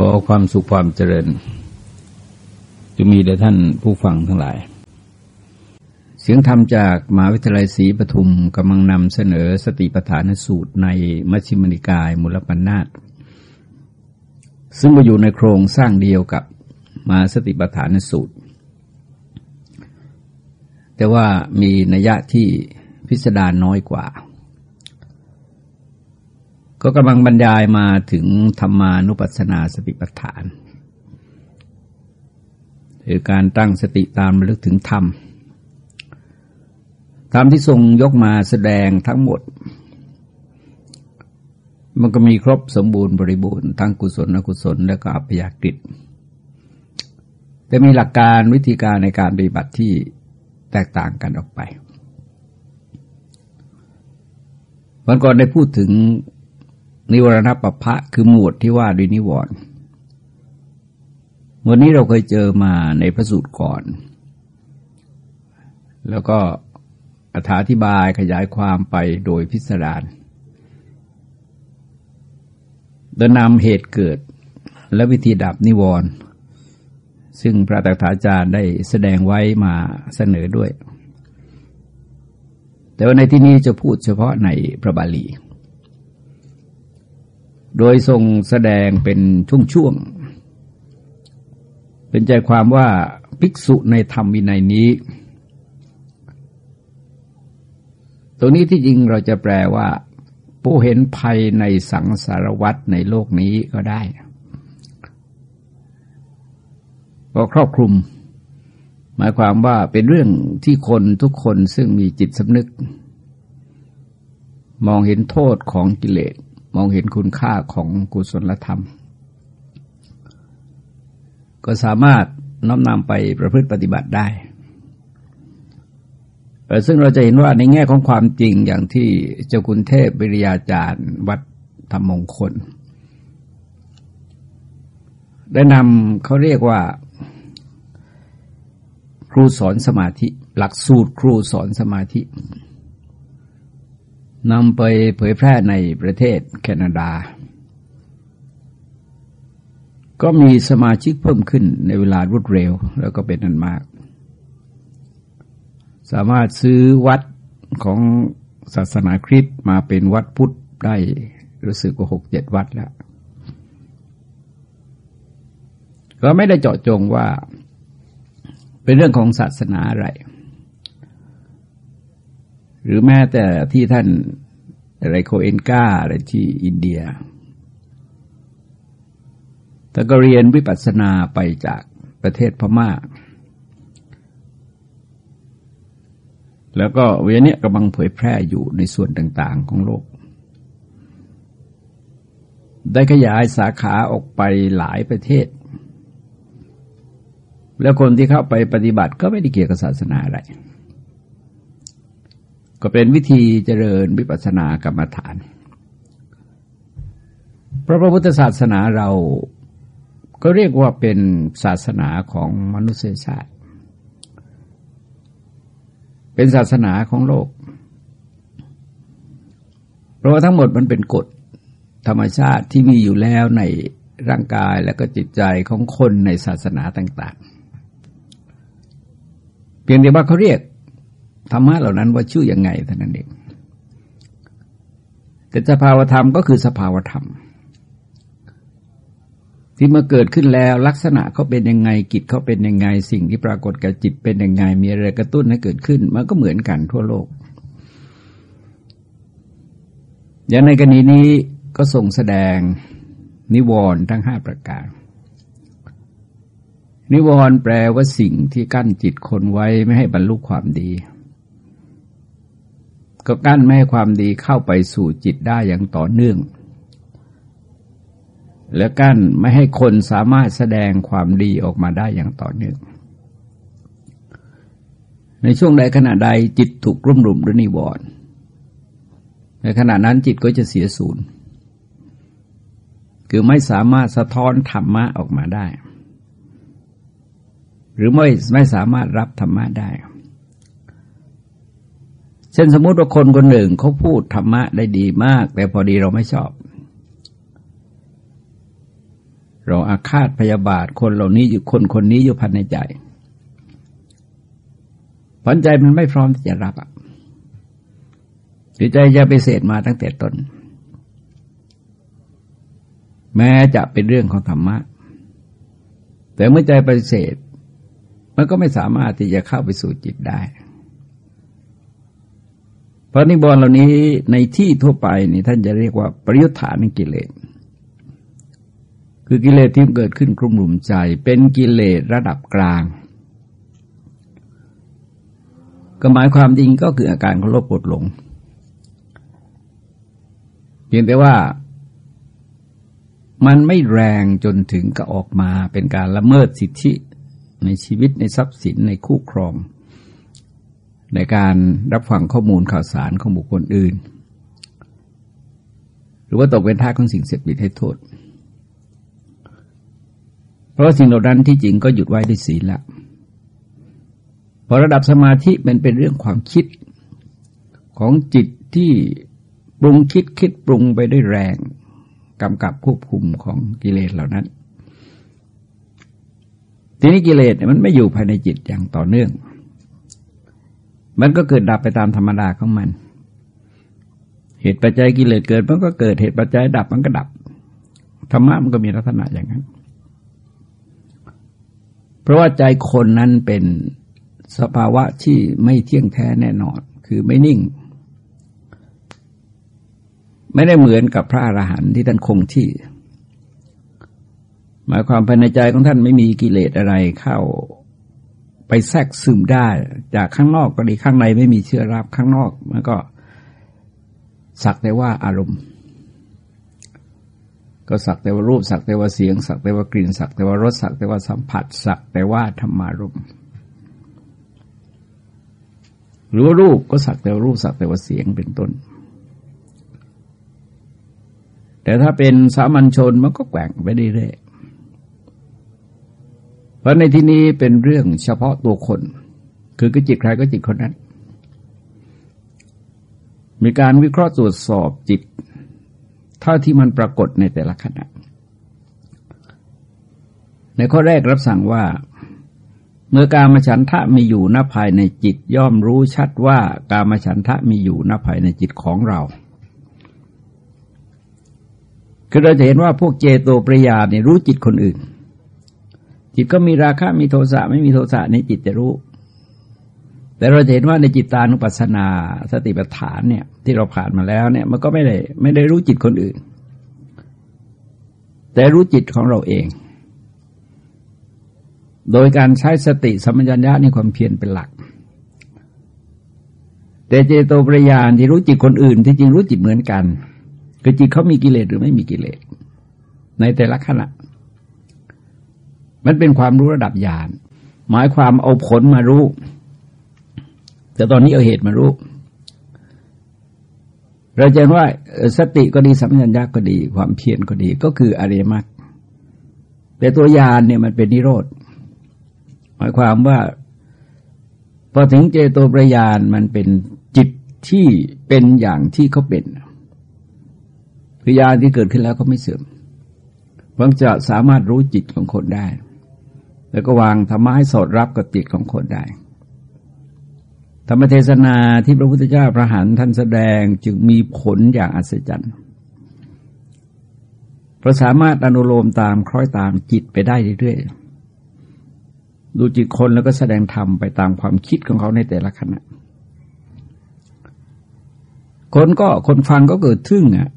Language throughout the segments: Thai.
ขอความสุขความเจริญ จะมีแด่ท่านผู้ฟังทั้งหลาย เสียงธรรมจากมหาวิทยาลัยศรีปทุมกำลังนำเสนอสติปัฏฐานสูตรในมัชฌิมนิกายมุลปัญนาตซึ่งมาอยู่ในโครงสร้างเดียวกับมาสติปัฏฐานสูตร แต่ว่ามีนัยยะที่พิสดารน้อยกว่า ก็กำลังบรรยายมาถึงธรรมานุปัสสนาสติปัฏฐานคือการตั้งสติตามระลึกถึงธรรม ธรรมที่ทรงยกมาแสดงทั้งหมด มันก็มีครบสมบูรณ์บริบูรณ์ทั้งกุศลอกุศลและก็อัพยากฤิแต่มีหลักการวิธีการในการปฏิบัติที่แตกต่างกันออกไปวันก่อนได้พูดถึง นิวรณปภะคือหมวดที่ว่าด้วยนิวรณ์วันนี้เราเคยเจอมาในพระสูตรก่อน แล้วก็อธิบายขยายความไปโดยพิสดารโดยนำเหตุเกิดและวิธีดับนิวรณ์ซึ่งพระตถาจารย์ได้แสดงไว้มาเสนอด้วย แต่ว่าในที่นี้จะพูดเฉพาะในพระบาลี โดยทรงแสดงเป็นช่วงๆ เป็นใจความว่าภิกษุในธรรมวินัยนี้ ตรงนี้ที่จริงเราจะแปลว่า ผู้เห็นภัยในสังสารวัตในโลกนี้ก็ได้ก็ครอบคลุม หมายความว่าเป็นเรื่องที่คนทุกคนซึ่งมีจิตสำนึก มองเห็นโทษของกิเลส มองเห็นคุณค่าของกุศลธรรม ก็สามารถน้อมนำไปประพฤติปฏิบัติได้ ซึ่งเราจะเห็นว่าในแง่ของความจริงอย่างที่เจ้าคุณเทพวิริยาจารย์ วัดธรรมมงคล ได้นำเขาเรียกว่า ครูสอนสมาธิ หลักสูตรครูสอนสมาธิ นำไปเผยแพร่ในประเทศแคนาดา ก็มีสมาชิกเพิ่มขึ้นในเวลารวดเร็วแล้วก็เป็นอันมาก สามารถซื้อวัดของศาสนาคริสต์มาเป็นวัดพุทธได้รู้สึกว่าหกเจ็ดวัดแล้วก็ไม่ได้เจาะจงว่า เป็นเรื่องของศาสนาอะไร หรือแม้แต่ที่ท่านอะไรโคเอนกาอะไรที่อินเดียแต่ก็เรียนวิปัสสนาไปจากประเทศพมา่า แล้วก็เวียนี้กำลังเผยแพร่อยู่ในส่วนต่างๆของโลก ได้ขยายสาขาออกไปหลายประเทศ แล้วคนที่เข้าไปปฏิบัติก็ไม่ได้เกี่ยวกับศาสนาอะไร ก็เป็นวิธีเจริญวิปัสสนากรรมฐาน พระพุทธศาสนาเราก็เรียกว่าเป็นศาสนาของมนุษยชาติ เป็นศาสนาของโลก เพราะว่าทั้งหมดมันเป็นกฎธรรมชาติที่มีอยู่แล้วในร่างกายและก็จิตใจของคนในศาสนาต่าง ๆ เพียงแต่ว่าเขาเรียก ธรรมะเหล่านั้นว่าชื่ออยังไงเท่านั้นเองแต่สภาวธรรมก็คือสภาวธรรม ที่มาเกิดขึ้นแล้วลักษณะเขาเป็นยังไงกิจเขาเป็นยังไงสิ่งที่ปรากฏกับจิตเป็นยังไง มีอะไรกระตุ้นให้เกิดขึ้น มันก็เหมือนกันทั่วโลก อย่างในกรณีนี้ก็ส่งแสดงนิวรณ์ทั้งห้าประการ นิวรณ์แปลว่าสิ่งที่กั้นจิตคนไว้ไม่ให้บรรลุความดี ก็กั้นไม่ให้ความดีเข้าไปสู่จิตได้อย่างต่อเนื่อง และกั้นไม่ให้คนสามารถแสดงความดีออกมาได้อย่างต่อเนื่อง ในช่วงใดขณะใดจิตถูกรุ่มรุมด้วยนิวรณ์ในขณะนั้นจิตก็จะเสียสูญคือไม่สามารถสะท้อนธรรมะออกมาได้ หรือไม่ไม่สามารถรับธรรมะได้ เช่นสมมติว่าคนคนหนึ่งเขาพูดธรรมะได้ดีมาก แต่พอดีเราไม่ชอบ เราอาฆาตพยาบาทคนเหล่านี้อยู่คนคนนี้อยู่พันในใจพันใจมันไม่พร้อมที่จะรับอะหรือใจจะไปเสดมาตั้งแต่ต้น แม้จะเป็นเรื่องของธรรมะ แต่เมื่อใจปฏิเสธ มันก็ไม่สามารถที่จะเข้าไปสู่จิตได้ ราะนิบรณ์เหล่านี้ในที่ทั่วไปนี่ท่านจะเรียกว่าปริยุทธานกิเลส คือกิเลสที่เกิดขึ้นกลุ่มหลุมใจ เป็นกิเลสระดับกลาง ก็หมายความจริงก็คืออาการของโลภปวดหลง เพียงแต่ว่ามันไม่แรงจนถึงกับออกมาเป็นการละเมิดสิทธิในชีวิตในทรัพย์สินในคู่ครอง ในการรับฟังข้อมูลข่าวสารของบุคคลอื่น หรือว่าตกเป็นท่าของสิ่งเสพติดให้โทษ เพราะสิ่งเหล่านั้นที่จริงก็หยุดไว้ด้วยศีลละพอระดับสมาธิเป็นเป็นเรื่องความคิดของจิตที่ปรุงคิดคิดปรุงไปด้วยแรงกำกับควบคุมของกิเลสเหล่านั้น ทีนี้กิเลสมันไม่อยู่ภายในจิตอย่างต่อเนื่อง มันก็เกิดดับไปตามธรรมดาของมัน เหตุปัจจัยกิเลสเกิดมันก็เกิดเหตุปัจจัยดับมันก็ดับ ธรรมะมันก็มีลักษณะอย่างนั้น เพราะว่าใจคนนั้นเป็นสภาวะที่ไม่เที่ยงแท้แน่นอน คือไม่นิ่ง ไม่ได้เหมือนกับพระอรหันต์ที่ท่านคงที่ หมายความภายในใจของท่านไม่มีกิเลสอะไรเข้า ไปแทรกซึมได้ จากข้างนอกก็ดีข้างในไม่มีเชื้อรับข้างนอกมันก็สักแต่ว่าอารมณ์ ก็สักแต่ว่ารูปสักแต่ว่าเสียง สักแต่ว่ากลิ่น สักแต่ว่ารสสักแต่ว่าสัมผัส สักแต่ว่าธรรมารมณ์หรือว่ารูปก็สักแต่ว่ารูปสักแต่ว่าเสียงเป็นต้น แต่ถ้าเป็นสามัญชนมันก็แกว่งไปเรื่อย ราะในที่นี้เป็นเรื่องเฉพาะตัวคน คือก็จิตใครก็จิตคนนั้น มีการวิเคราะห์ตรวจสอบจิต เท่าที่มันปรากฏในแต่ละขณะ ในข้อแรกรับสั่งว่า เมื่อการมฉันทะมีอยู่ณภายในจิต ย่อมรู้ชัดว่าการมฉันทะมีอยู่ณภายในจิตของเรา คือเราจะเห็นว่าพวกเจโตปริยาเนี่ยรู้จิตคนอื่น จิตก็มีราคะมีโทสะไม่มีโทสะในจิตจะรู้ แต่เราเห็นว่าในจิตตานุปัสสนาสติปัฏฐานเนี่ย ที่เราผ่านมาแล้วเนี่ย มันก็ไม่ได้ไม่ได้รู้จิตคนอื่น แต่รู้จิตของเราเอง โดยการใช้สติสัมปชัญญะในความเพียรเป็นหลัก แต่เจโตปริยานที่รู้จิตคนอื่น ที่จริงรู้จิตเหมือนกันคือจิตเขามีกิเลสหรือไม่มีกิเลสในแต่ละขณะ มันเป็นความรู้ระดับญาณหมายความเอาผลมารู้ แต่ตอนนี้เอาเหตุมารู้ เราจะว่าสติก็ดีสัมผัสญาก็ดี ความเพียรก็ดีก็คืออริยมรรคแต่ตัวญาณเนี่ยมันเป็นนิโรธหมายความว่าพอถึงเจโตประยานมันเป็นจิตที่เป็นอย่างที่เขาเป็นคือยาที่เกิดขึ้นแล้วก็ไม่เสื่อมมันจะสามารถรู้จิตของคนได้ แล้วก็วางธรรมะให้สอดรับกับจิตของคนได้ ธรรมเทศนาที่พระพุทธเจ้าพระหันท่านแสดงจึงมีผลอย่างอัศจรรย์เพราะสามารถอนุโลมตามคล้อยตามจิตไปได้เรื่อยๆ ดูจิตคนแล้วก็แสดงธรรมไปตามความคิดของเขาในแต่ละขณะคนก็คนฟังก็เกิดทึ่งอะ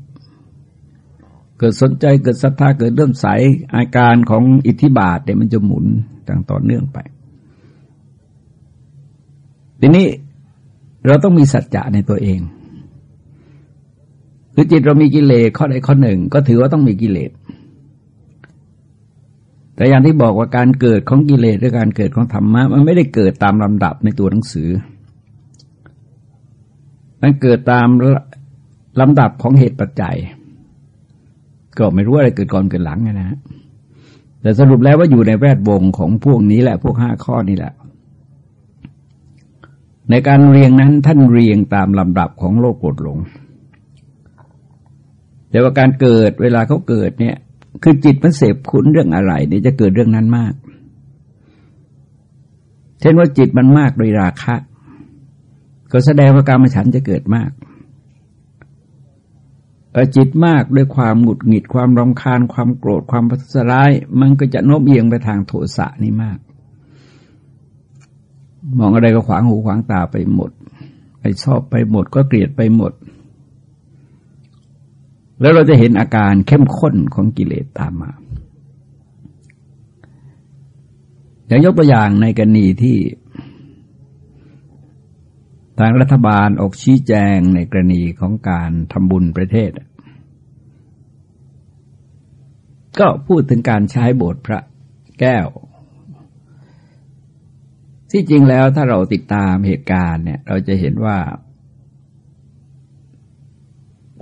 เกิดสนใจเกิดศรัทธาเกิดเริ่มใสอาการของอิทธิบาทเนี่ยมันจะหมุนต่างต่อเนื่องไป ทีนี้เราต้องมีสัจจะในตัวเองคือจิตเรามีกิเลสข้อใดข้อหนึ่ง ก็ถือว่าต้องมีกิเลสแต่อย่างที่บอกว่าการเกิดของกิเลสหรือการเกิดของธรรมะมันไม่ได้เกิดตามลำดับในตัวหนังสือ มันเกิดตามลำดับของเหตุปัจจัย ก็ไม่รู้อะไรเกิดก่อนเกิดหลังนะฮะแต่สรุปแล้วว่าอยู่ในแวดวงของพวกนี้แหละ พวกห้าข้อนี้แหละ ในการเรียงนั้นท่านเรียงตามลำดับของโลกกดหลง แต่ว่าการเกิดเวลาเขาเกิดเนี่ย คือจิตมันเสพคุณเรื่องอะไรเนี่ยจะเกิดเรื่องนั้นมาก เช่นว่าจิตมันมากโดยราคะ ก็แสดงว่าการมฉันจะเกิดมาก จิตมากด้วยความหงุดหงิดความรำคาญความโกรธความพัสร้าย มันก็จะโน้มเอียงไปทางโทสะนี่มาก มองอะไรก็ขวางหูขวางตาไปหมด ไปชอบไปหมดก็เกลียดไปหมด แล้วเราจะเห็นอาการเข้มข้นของกิเลสตามมาอย่างยกตัวอย่างในกรณีที่ ทางรัฐบาลออกชี้แจงในกรณีของการทำบุญประเทศ ก็พูดถึงการใช้โบสถ์พระแก้ว ที่จริงแล้วถ้าเราติดตามเหตุการณ์เนี่ย เราจะเห็นว่า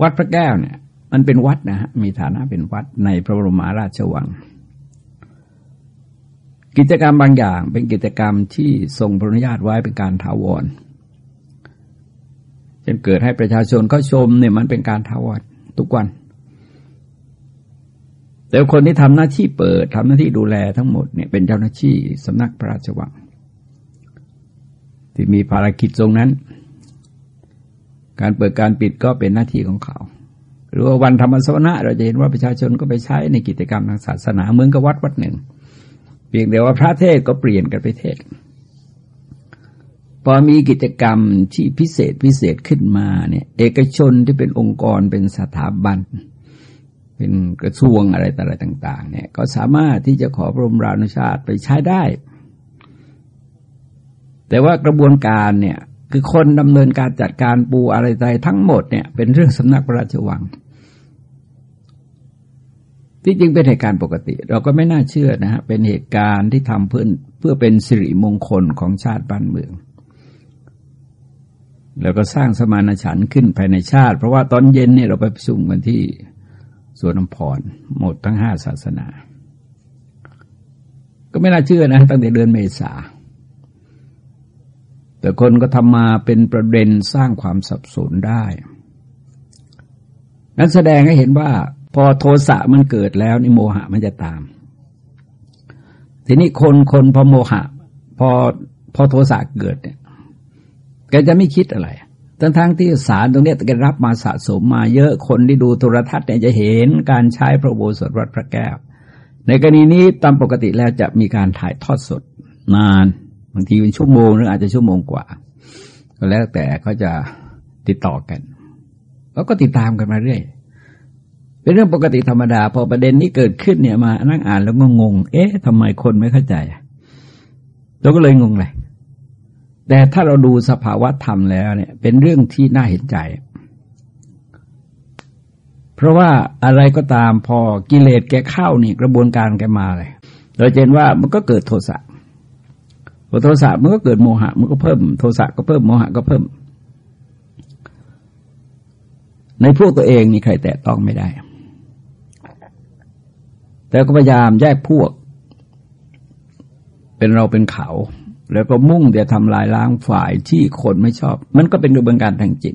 วัดพระแก้วเนี่ย มันเป็นวัดนะฮะมีฐานะเป็นวัดในพระบรมราชวัง กิจกรรมบางอย่างเป็นกิจกรรมที่ทรงพระอนุญาตไว้เป็นการถาวรจนเกิดให้ประชาชนเขาชมเนี่ยมันเป็นการทาวรทุกวัน แต่คนที่ทำหน้าที่เปิดทำหน้าที่ดูแลทั้งหมดเนี่ยเป็นเจ้าหน้าที่สำนักพระราชวัง ที่มีภารกิจตรงนั้น การเปิดการปิดก็เป็นหน้าที่ของเขา หรือว่าวันธรรมสวนะเราจะเห็นว่าประชาชนก็ไปใช้ในกิจกรรมทางศาสนาเหมือนกับวัดวัดหนึ่ง เพียงแต่ว่าพระเทศก็เปลี่ยนกันไปเทศพอมีกิจกรรมที่พิเศษพิเศษขึ้นมาเนี่ย เอกชนที่เป็นองค์กรเป็นสถาบัน เป็นกระทรวงอะไรต่อะไรต่าง ๆ เนี่ย ก็สามารถที่จะขอพระบรมราชาติไปใช้ได้ แต่ว่ากระบวนการเนี่ย คือคนดำเนินการจัดการปูอะไรใจทั้งหมดเนี่ย เป็นเรื่องสำนักพระราชวัง ที่จริงเป็นเหตุการณ์ปกติ เราก็ไม่น่าเชื่อนะฮะเป็นเหตุการณ์ที่ทำเพื่อเพื่อเป็นสิริมงคลของชาติบ้านเมืองแล้วก็สร้างสมานฉันท์ขึ้นภายในชาติ เพราะว่าตอนเย็นเนี่ยเราไปประชุมกันที่ สวนน้ำพรหมดทั้งห้าศาสนา ก็ไม่น่าเชื่อนะ ตั้งแต่เดือนเมษา แต่คนก็ทำมาเป็นประเด็นสร้างความสับสนได้ นั้นแสดงให้เห็นว่า พอโทสะมันเกิดแล้วนี่โมหะมันจะตาม ทีนี้คนคนพอโมหะ พอพอโทสะเกิดเนี่ยแกจะไม่คิดอะไร ทั้งทั้งที่สารตรงนี้แกรับมาสะสมมาเยอะคนที่ดูโทรทัศน์เนี่ยจะเห็นการใช้พระโบสถวัดพระแก้ว ในกรณีนี้ตามปกติแล้วจะมีการถ่ายทอดสดนานบางทีเป็นชั่วโมงหรืออาจจะชั่วโมงกว่า ก็แล้วแต่เขาจะติดต่อกันแล้วก็ติดตามกันมาเรื่อย เป็นเรื่องปกติธรรมดา พอประเด็นนี้เกิดขึ้นเนี่ยมานั่งอ่านแล้วก็งง เอ๊ะทำไมคนไม่เข้าใจเราก็เลยงงเลย แต่ถ้าเราดูสภาวะธรรมแล้วเนี่ย เป็นเรื่องที่น่าเห็นใจ เพราะว่าอะไรก็ตามพอกิเลสแกเข้านี่กระบวนการแกมาเลย เราเห็นว่ามันก็เกิดโทสะพอโทสะมันก็เกิดโมหะ มันก็เพิ่ม โทสะก็เพิ่มโมหะก็เพิ่ม ในพวกตัวเองนี่ใครแตะต้องไม่ได้ แต่ก็พยายามแยกพวก เป็นเราเป็นเขา แล้วก็มุ่งจะทำลายล้างฝ่ายที่คนไม่ชอบ มันก็เป็นกระบวนการทางจิต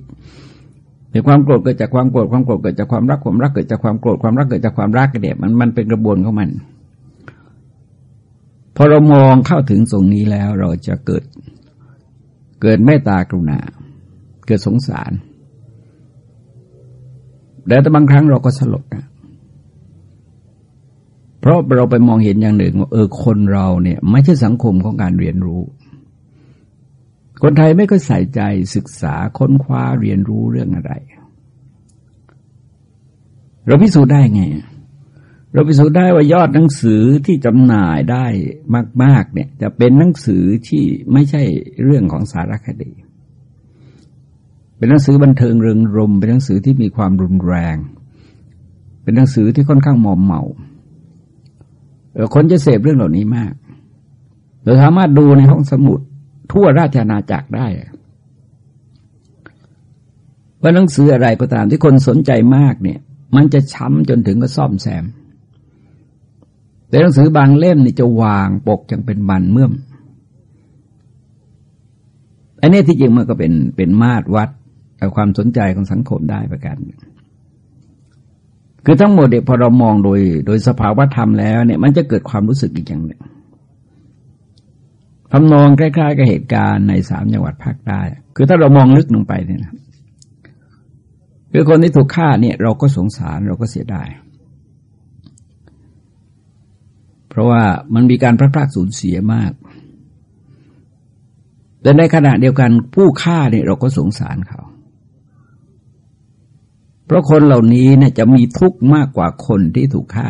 แต่ความโกรธเกิดจากความโกรธความโกรธเกิดจากความรักความรักเกิดจากความโกรธความรักเกิดจากความรักเนี่ยมันมันเป็นกระบวนของมัน พอเรามองเข้าถึงตรงนี้แล้วเราจะเกิดเกิดเมตตากรุณา เกิดสงสารแต่บางครั้งเราก็สลดนะ เพราะเราไปมองเห็นอย่างหนึ่งว่าเออคนเราเนี่ย ไม่ใช่สังคมของการเรียนรู้ คนไทยไม่ก็ใส่ใจศึกษาค้นคว้าเรียนรู้เรื่องอะไร เราพิสูจน์ได้ไง เราพิสูจน์ได้ว่ายอดหนังสือที่จำหน่ายได้มาก ๆ เนี่ย จะเป็นหนังสือที่ไม่ใช่เรื่องของสารคดี เป็นหนังสือบันเทิงเริงรม เป็นหนังสือที่มีความรุนแรง เป็นหนังสือที่ค่อนข้างมอมเมา คนจะเสพเรื่องเหล่านี้มากเราสามารถดูในห้องสมุดทั่วราชอาณาจักรได้ว่าหนังสืออะไรก็ตามที่คนสนใจมากเนี่ย มันจะช้ำจนถึงก็ซ่อมแซม แต่หนังสือบางเล่มนี่จะวางปกจังเป็นบันเมื่อมอันนี้ที่จริงมันก็เป็นเป็นมาตรวัดความสนใจของสังคมได้ประการ คือทั้งหมดเนี่ยพอเรามองโดย โดยสภาวะธรรมแล้วเนี่ย มันจะเกิดความรู้สึกอีกอย่างหนึ่งทำนองคล้ายๆกับเหตุการณ์ในสามจังหวัดภาคใต้คือถ้าเรามองลึกลงไปเนี่ยนะคือคนที่ถูกฆ่าเนี่ยเราก็สงสารเราก็เสียดายเพราะว่ามันมีการพลาดพลาดสูญเสียมาก แต่ในขณะเดียวกันผู้ฆ่าเนี่ยเราก็สงสารเขา ราะคนเหล่านี้เนี่ยจะมีทุกข์มากกว่าคนที่ถูกฆ่า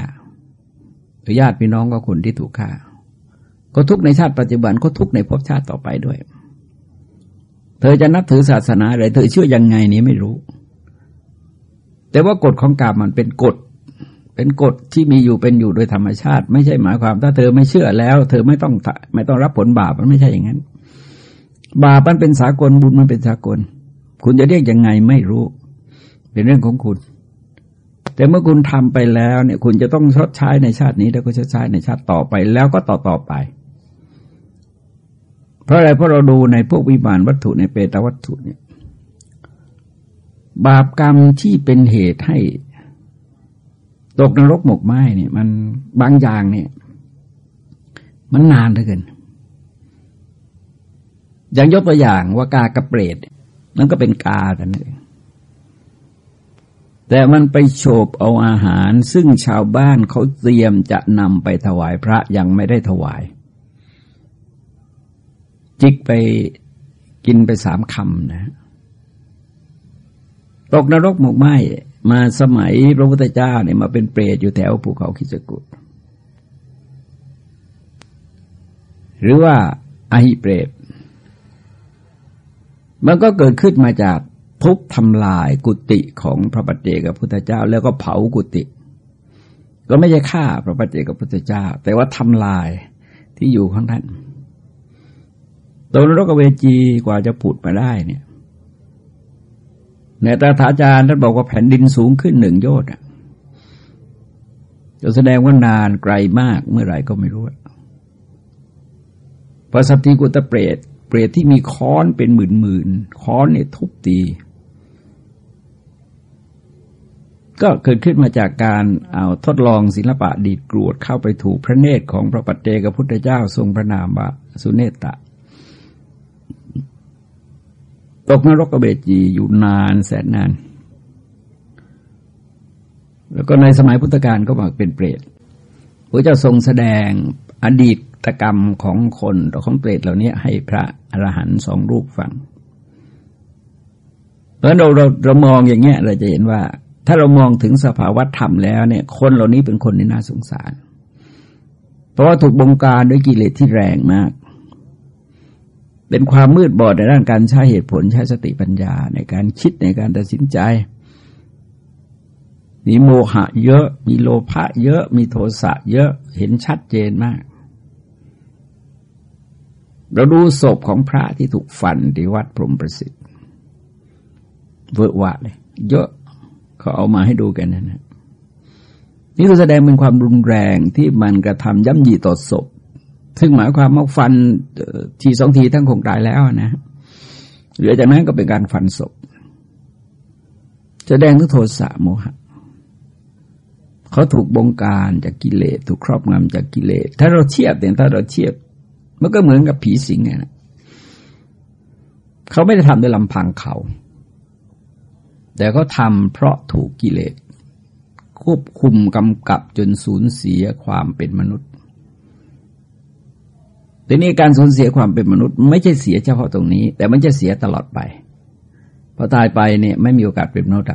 ญาติพี่น้องก็คนที่ถูกฆ่า ก็ทุกข์ในชาติปัจจุบันก็ทุกข์ในภพชาติต่อไปด้วย เธอจะนับถือศาสนาอะไรเธอเชื่อยังไงนี้ไม่รู้ แต่ว่ากฎของกรรมมันเป็นกฎ เป็นกฎที่มีอยู่เป็นอยู่โดยธรรมชาติ ไม่ใช่หมายความถ้าเธอไม่เชื่อแล้ว เธอไม่ต้องไม่ต้องรับผลบาปมันไม่ใช่อย่างนั้น บาปมันเป็นสากลบุญมันเป็นสากล คุณจะเรียกยังไงไม่รู้ เป็นเรื่องของคุณ แต่เมื่อคุณทำไปแล้วเนี่ย คุณจะต้องชดใช้ในชาตินี้ แล้วก็ชดใช้ในชาติต่อไปแล้วก็ต่อต่อไป เพราะอะไรเพราะเราดูในพวกวิมานวัตถุในเปตวัตถุเนี่ย บาปกรรมที่เป็นเหตุให้ตกนรกหมกไหมเนี่ย มันบางอย่างเนี่ย มันนานเหลือเกินอย่างยกตัวอย่างว่ากากระเปรตนั่นก็เป็นกาแต่นั่นเอง แต่มันไปโฉบเอาอาหารซึ่งชาวบ้านเขาเตรียมจะนำไปถวายพระยังไม่ได้ถวาย จิกไปกินไปสามคำนะ ตกนรกหมกไหมมาสมัยพระพุทธเจ้าเนี่ยมาเป็นเปรตอยู่แถวภูเขาคิจกุฏหรือว่าอาหิเปรตมันก็เกิดขึ้นมาจาก ทุบทำลายกุฏิของพระปัจเจกับพุทธเจ้า แล้วก็เผากุฏิก็ไม่ใช่ฆ่าพระปัจเจกับพุทธเจ้า แต่ว่าทำลายที่อยู่ของท่านตัวนรกเวจีกว่าจะผุดมาได้เนี่ยในตาถาจารย์ท่านบอกว่าแผ่นดินสูงขึ้นหนึ่งโยชน์จะแสดงว่านานไกลมากเมื่อไหร่ก็ไม่รู้พระสตติกุตเปรตเปรตที่มีค้อนเป็นหมื่นหมื่นค้อนเนี่ยทุบตี ก็เกิดขึ้นมาจากการเอาทดลองศิลปะดีดกรวดเข้าไปถูกพระเนตรของพระปัจเจกพุทธเจ้าทรงพระนามว่าสุเนตตะ ตกนรกกระเบจีอยู่นานแสนนาน แล้วก็ในสมัยพุทธกาลก็มาเป็นเปรตพระเจ้าทรงแสดงอดีตกรรมของคนต่อของเปรตเหล่านี้ให้พระอรหันต์สองรูปฟังเพราะเราเราเรามองอย่างเงี้ยเราจะเห็นว่า ถ้าเรามองถึงสภาวะธรรมแล้วเนี่ย คนเหล่านี้เป็นคนที่น่าสงสาร เพราะว่าถูกบงการด้วยกิเลสที่แรงมาก เป็นความมืดบอดในด้านการใช้เหตุผลใช้สติปัญญาในการคิดในการตัดสินใจ มีโมหะเยอะ มีโลภะเยอะ มีโทสะเยอะเห็นชัดเจนมาก เราดูศพของพระที่ถูกฟันที่วัดพรหมประสิทธิ์เวอร์วะเลย เยอะ เขาเอามาให้ดูกันนะนะนี่ก็แสดงเป็นความรุนแรงที่มันกระทำย่ำยีต่อศพ ซึ่งหมายความว่าฟันทีสองทีทั้งคงตายแล้วนะเหลือจากนั้นก็เป็นการฟันศพ แสดงถึงโทสะโมหะ เขาถูกบงการจากกิเลสถูกครอบงำจากกิเลส ถ้าเราเทียบแต่ถ้าเราเทียบ มันก็เหมือนกับผีสิงไงนะเขาไม่ได้ทำด้วยลำพังเขา แต่เขาทำเพราะถูกกิเลส ควบคุมกำกับจนสูญเสียความเป็นมนุษย์ทีนี้การสูญเสียความเป็นมนุษย์ ไม่ใช่เสียเฉพาะตรงนี้ แต่มันจะเสียตลอดไปพอตายไปเนี่ยไม่มีโอกาสเป็นมนุษย์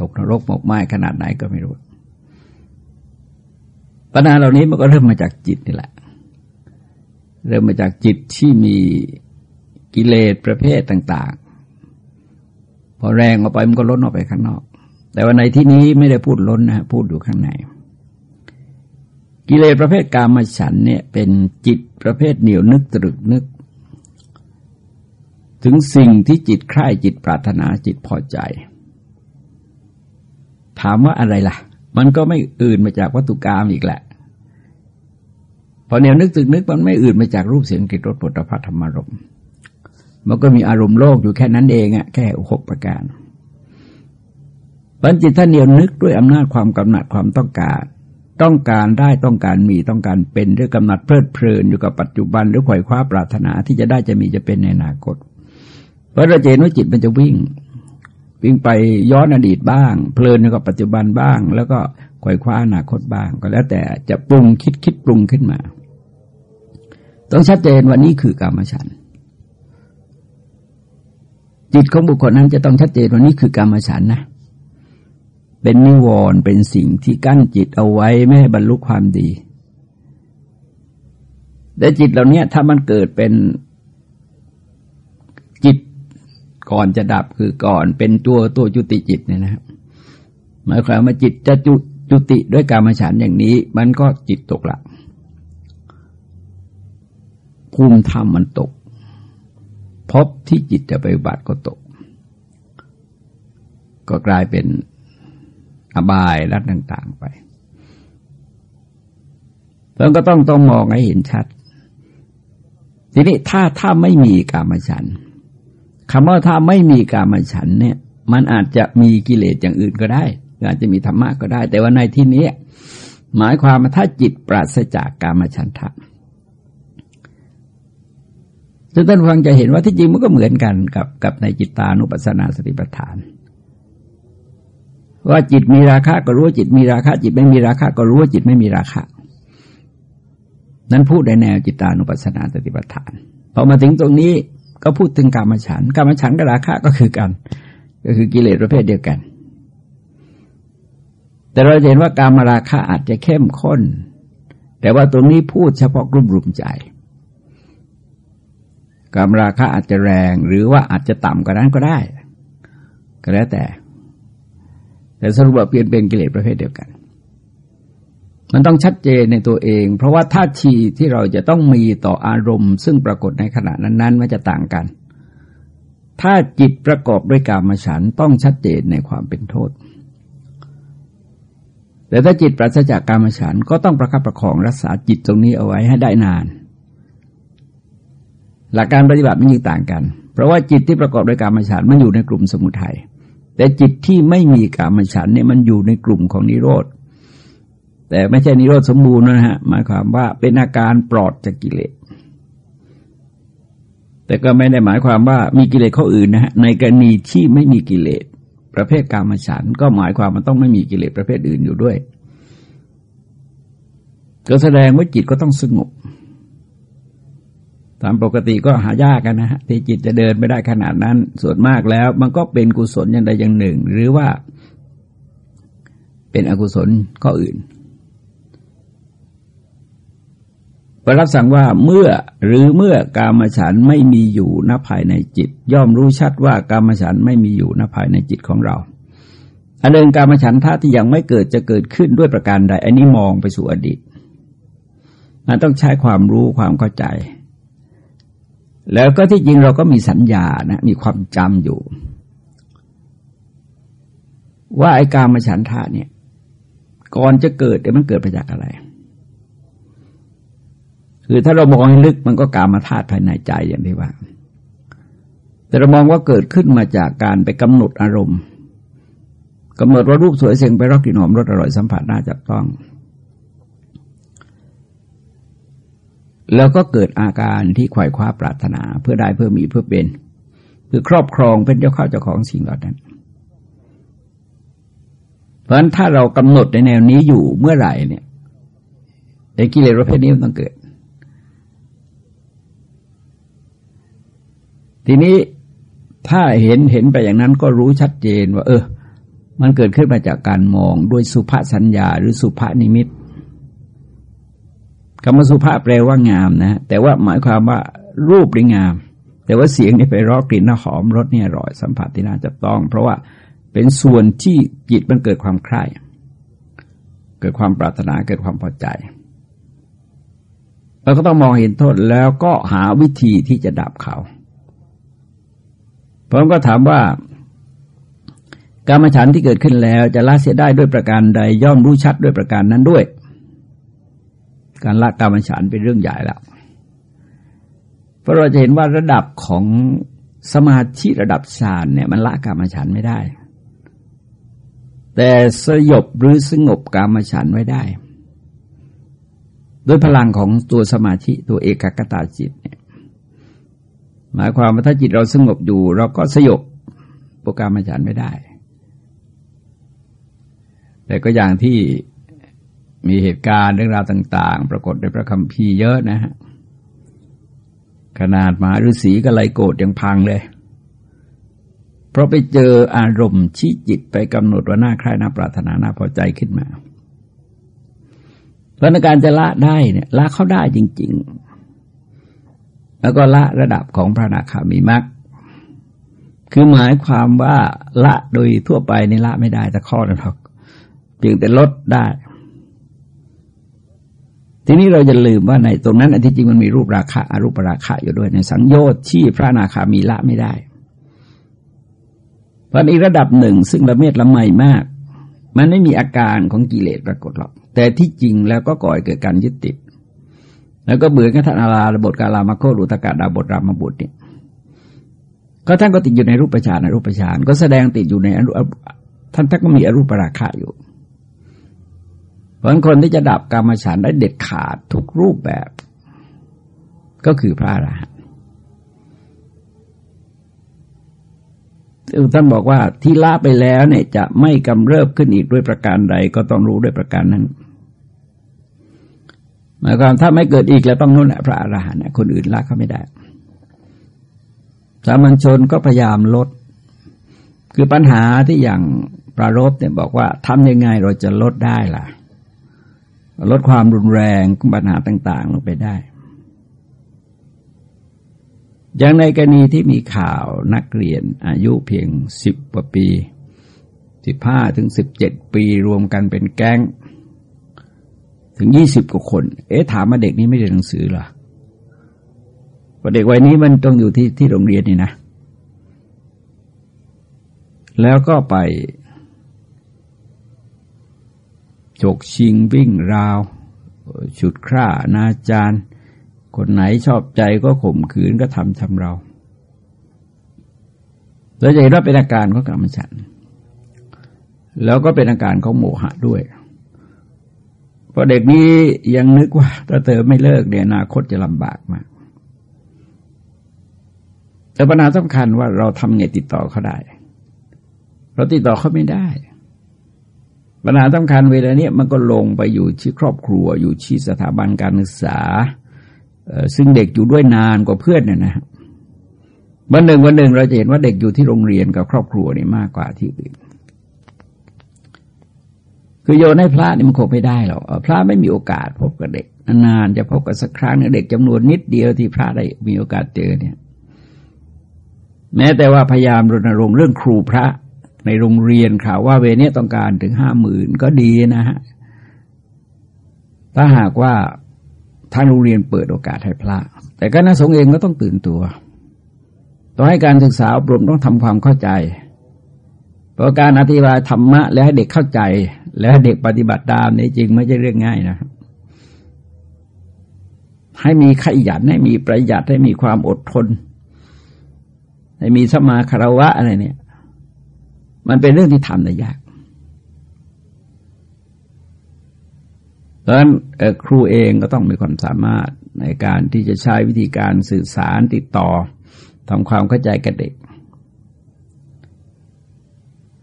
ตกนรกหมกไหม้ขนาดไหนก็ไม่รู้ปัญหาเหล่านี้มันก็เริ่มมาจากจิตนี่แหละ เริ่มมาจากจิตที่มีกิเลสประเภทต่าง พอแรงออกไปมันก็ล้นออกไปข้างนอก แต่ว่าในที่นี้ไม่ได้พูดล้นนะพูดอยู่ข้างใน กิเลสประเภทกามฉันเนี่ยเป็นจิตประเภทเหนียวนึกตรึกนึก ถึงสิ่งที่จิตใคร่จิตปรารถนาจิตพอใจ ถามว่าอะไรล่ะ มันก็ไม่อื่นมาจากวัตถุกรรมอีกแหละพอเหนียวนึกตึกนึกมันไม่อื่นมาจากรูปเสียงกลิ่นรสปุถะพัธรรมารม มันก็มีอารมณ์โลกอยู่แค่นั้นเองอะแค่หกประการปัญจิตท่านเหนียวนึกด้วยอำนาจความกำหนัดความต้องการ ต้องการได้ต้องการมีต้องการเป็นด้วยกำหนัดเพลิดเพลินอยู่กับปัจจุบันหรือไขว่คว้าปรารถนาที่จะได้จะมีจะเป็นในอนาคต เพราะเราเจนว่าจิตมันจะวิ่ง วิ่งไปย้อนอดีตบ้าง เพลินอยู่กับปัจจุบันบ้าง แล้วก็ไขว่คว้าอนาคตบ้าง ก็แล้วแต่จะปรุงคิดคิดปรุงขึ้นมา ต้องชัดเจนว่านี่คือกรรมฉัน จิตของบุคคลนั้นจะต้องชัดเจนว่านี่คือกรรมฉันนะ เป็นนิวรณ์เป็นสิ่งที่กั้นจิตเอาไว้ไม่ให้บรรลุความดีแต่จิตเหล่านี้ถ้ามันเกิดเป็นจิตก่อนจะดับคือก่อนเป็นตัวตัวจุติจิตเนี่ยนะครับหมายความว่าจิตจะจุจุติด้วยการมฉันอย่างนี้ มันก็จิตตกละภูมิธรรมมันตก พบที่จิตจะไปบัติก็ตก ก็กลายเป็นอบายรัดต่าง ๆไปแล้วก็ต้องต้องมองให้เห็นชัด ทีนี้ถ้าถ้าไม่มีกามฉันคำว่าถ้าไม่มีกามฉันเนี่ย มันอาจจะมีกิเลสอย่างอื่นก็ได้ อาจจะมีธรรมะก็ได้ แต่ว่าในที่นี้ หมายความว่าถ้าจิตปราศจากกามฉันทะ ซึ่งท่านฟังจะเห็นว่าที่จริงมันก็เหมือนกันกับกับในจิตตานุปัสสนาสติปัฏฐาน ว่าจิตมีราคะก็รู้ว่าจิตมีราคะ จิตไม่มีราคะ ก็รู้ว่าจิตไม่มีราคะ นั้นพูดในแนวจิตานุปัสสนาสติปัฏฐานพอมาถึงตรงนี้ก็พูดถึงกรรมฉันกรรมฉันกับราคะก็คือกัน ก็คือกิเลสประเภทเดียวกัน แต่เราเห็นว่าการมราคะอาจจะเข้มข้น แต่ว่าตรงนี้พูดเฉพาะกลุ่มรุมใจ กรรมราคะอาจจะแรงหรือว่าอาจจะต่ำกว่านั้นก็ได้ ก็แล้วแต่ แต่สรุปว่าเปลี่ยนเป็นกิเลสประเภทเดียวกัน มันต้องชัดเจนในตัวเอง เพราะว่าท่าทีที่เราจะต้องมีต่ออารมณ์ ซึ่งปรากฏในขณะนั้นๆมันจะต่างกัน ถ้าจิตประกอบด้วยกามฉันต้องชัดเจนในความเป็นโทษ แต่ถ้าจิตปราศจากกามฉันก็ต้องประคับประคองรักษาจิตตรงนี้เอาไว้ให้ได้นาน หลักการปฏิบัติมันยิ่งต่างกัน เพราะว่าจิตที่ประกอบด้วยกามฉันมันอยู่ในกลุ่มสมุทัยแต่จิตที่ไม่มีกามฉันเนี่ยมันอยู่ในกลุ่มของนิโรธแต่ไม่ใช่นิโรธสมบูรณ์นะฮะหมายความว่าเป็นอาการปลอดจากกิเลสแต่ก็ไม่ได้หมายความว่ามีกิเลสข้ออื่นนะฮะในกรณีที่ไม่มีกิเลสประเภทกามฉันก็หมายความมันต้องไม่มีกิเลสประเภทอื่นอยู่ด้วย ก็แสดงว่าจิตก็ต้องสงบ ตามปกติก็หายากกันนะฮะที่จิตจะเดินไม่ได้ขนาดนั้น ส่วนมากแล้ว มันก็เป็นกุศลอย่างใดอย่างหนึ่ง หรือว่า เป็นอกุศลข้ออื่นประรับสั่งว่าเมื่อหรือเมื่อกามฉันไม่มีอยู่ณภายในจิต ย่อมรู้ชัดว่ากามฉันไม่มีอยู่ณภายในจิตของเรา อันเดินกามฉันท่าที่ยังไม่เกิดจะเกิดขึ้นด้วยประการใด อันนี้มองไปสู่อดีตมันต้องใช้ความรู้ความเข้าใจ แล้วก็ที่จริงเราก็มีสัญญานะมีความจำอยู่ ว่าไอ้การมาฉันทะเนี่ย ก่อนจะเกิดเนี่ยมันเกิดมาจากอะไร คือถ้าเรามองให้ลึกมันก็การมาธาตุภายในใจอย่างที่ว่า แต่เรามองว่าเกิดขึ้นมาจากการไปกำหนดอารมณ์กำหนดว่ารูปสวยเสียงไปรอกกลิ่นหอมรสอร่อยสัมผัสน่าจับต้อง แล้วก็เกิดอาการที่ไขว่คว้าปรารถนาเพื่อได้เพื่อมีเพื่อเป็น คือครอบครองเป็นเจ้าข้าเจ้าของสิ่งเหล่านั้น เพราะฉะนั้นถ้าเรากำหนดในแนวนี้อยู่เมื่อไหร่เนี่ยไอ้กิเลสประเภทนี้มันต้องเกิด ทีนี้ถ้าเห็นเห็นไปอย่างนั้นก็รู้ชัดเจนว่า เออ มันเกิดขึ้นมาจากการมองด้วยสุภาสัญญาหรือสุภานิมิต คำว่าสุภาพแปลว่างามนะแต่ว่าหมายความว่ารูปได้งาม แต่ว่าเสียงนี่ไปร้อกลิ่นน่าหอมรสเนี่ยอร่อยสัมผัสที่น่าจับต้อง เพราะว่าเป็นส่วนที่จิตมันเกิดความใคร่เกิดความปรารถนาเกิดความพอใจเราก็ต้องมองเห็นโทษแล้วก็หาวิธีที่จะดับเขาผมก็ถามว่า การมาฉันที่เกิดขึ้นแล้วจะละเสียได้ด้วยประการใดย่อมรู้ชัดด้วยประการนั้นด้วย การละกรรมฉันเป็นเรื่องใหญ่แล้วเพราะเราจะเห็นว่าระดับของสมาธิระดับฌานเนี่ย มันละกรรมฉันไม่ได้ แต่สยบหรือสงบกามฉันไว้ได้ ด้วยพลังของตัวสมาธิตัวเอกกตาจิตเนี่ย หมายความว่าถ้าจิตเราสงบอยู่ เราก็สยบโปรกรรมฉันไม่ได้ แต่ก็อย่างที่ มีเหตุการณ์เรื่องราวต่าง ๆ ปรากฏในพระคัมภีร์เยอะนะฮะขนาดมาฤาษีก็เลยโกรธยังพังเลย เพราะไปเจออารมณ์ชี้จิตไปกำหนดว่าหน้าใครหน้าปรารถนาหน้าพอใจขึ้นมาเพราะในการจะละได้เนี่ยละเขาได้จริง ๆ แล้วก็ละระดับของพระนาคามีมรรคคือหมายความว่าละโดยทั่วไปในละไม่ได้แต่ข้อนั้นหรอกเพียงแต่ลดได้ ทีนี้เราจะลืมว่าในตรงนั้นที่จริงมันมีรูปราคะอรูปราคะอยู่ด้วยในสังโยชน์ที่พระนาคามีละไม่ได้เพราะอีกระดับหนึ่งซึ่งละเมียดละไมมาก มันไม่มีอาการของกิเลสปรากฏหรอก แต่ที่จริงแล้วก็ก่อให้เกิดการยึดติด แล้วก็เบื่อกันท่านอาราบทกาลามาโครุตกาดาบทรามบุตรเนี่ยก็ท่านก็ติดอยู่ในรูปฌานในรูปฌานก็แสดงติดอยู่ในอรูท่านท่านก็มีอรูปราคะอยู่ เพราะคนที่จะดับกรรมฌานได้เด็ดขาดทุกรูปแบบ ก็คือพระอรหันต์ท่านบอกว่าที่ละไปแล้วเนี่ยจะไม่กำเริบขึ้นอีกด้วยประการใดก็ต้องรู้ด้วยประการนั้นหมายความถ้าไม่เกิดอีกแล้วต้องนู่นแหละพระอรหันต์คนอื่นละเขาไม่ได้ สามัญชนก็พยายามลด คือปัญหาที่อย่างประรบเนี่ยบอกว่าทำยังไงเราจะลดได้ล่ะ ลดความรุนแรงปัญหาต่าง ๆ ลงไปได้ อย่างในกรณีที่มีข่าวนักเรียนอายุเพียงสิบกว่าปีสิบห้าถึงสิบเจ็ดปีรวมกันเป็นแก๊ง ถึงยี่สิบกว่าคน เอ๊ะถามมาเด็กนี้ไม่เรียนหนังสือเหรอเด็กวัยนี้มันต้องอยู่ที่ที่โรงเรียนนี่นะแล้วก็ไป จกชิงวิ่งราวฉุดคร่านาจารคนไหนชอบใจก็ข่มขืนก็ทำทำเราแล้วจะเห็นว่าเป็นอาการของกรรมฉัน แล้วก็เป็นอาการของโมหะด้วยพอเด็กนี้ยังนึกว่า ถ้าเธอไม่เลิกเนี่ยอนาคตจะลำบากมาก แต่ปัญหาสำคัญว่าเราทำไงติดต่อเขาได้ เราติดต่อเขาไม่ได้ ปัญหาสำคัญเวลาเนี้ยมันก็ลงไปอยู่ที่ครอบครัว อยู่ที่สถาบันการศึกษา ซึ่งเด็กอยู่ด้วยนานกว่าเพื่อนเนี่ยนะวันหนึ่งวันหนึ่งเราจะเห็นว่าเด็กอยู่ที่โรงเรียนกับครอบครัวนี่มากกว่าที่อื่นคือโยนให้พระนี่มันคงไม่ได้หรอกพระไม่มีโอกาสพบกับเด็กนานจะพบกับสักครั้งเด็กจำนวนนิดเดียวที่พระได้มีโอกาสเจอเนี่ย แม้แต่ว่าพยายามรณรงค์เรื่องครูพระ ในโรงเรียนข่าวว่าเวเนี้ต้องการถึงห้าหมื่นก็ดีนะฮะ ถ้าหากว่าทางโรงเรียนเปิดโอกาสให้พระ แต่ก็นักสงฆ์เองก็ต้องตื่นตัว ต้องให้การศึกษาอบรมต้องทำความเข้าใจเพราะการอธิบายธรรมะ แล้วให้เด็กเข้าใจ แล้วเด็กปฏิบัติตามนี่จริงไม่ใช่เรื่องง่ายนะ ให้มีขยันให้มีประหยัดให้มีความอดทน ให้มีสมาคารวะอะไรเนี่ย มันเป็นเรื่องที่ทำได้ยากดังนั้นครูเองก็ต้องมีความสามารถในการที่จะใช้วิธีการสื่อสารติดต่อทำความเข้าใจกับเด็ก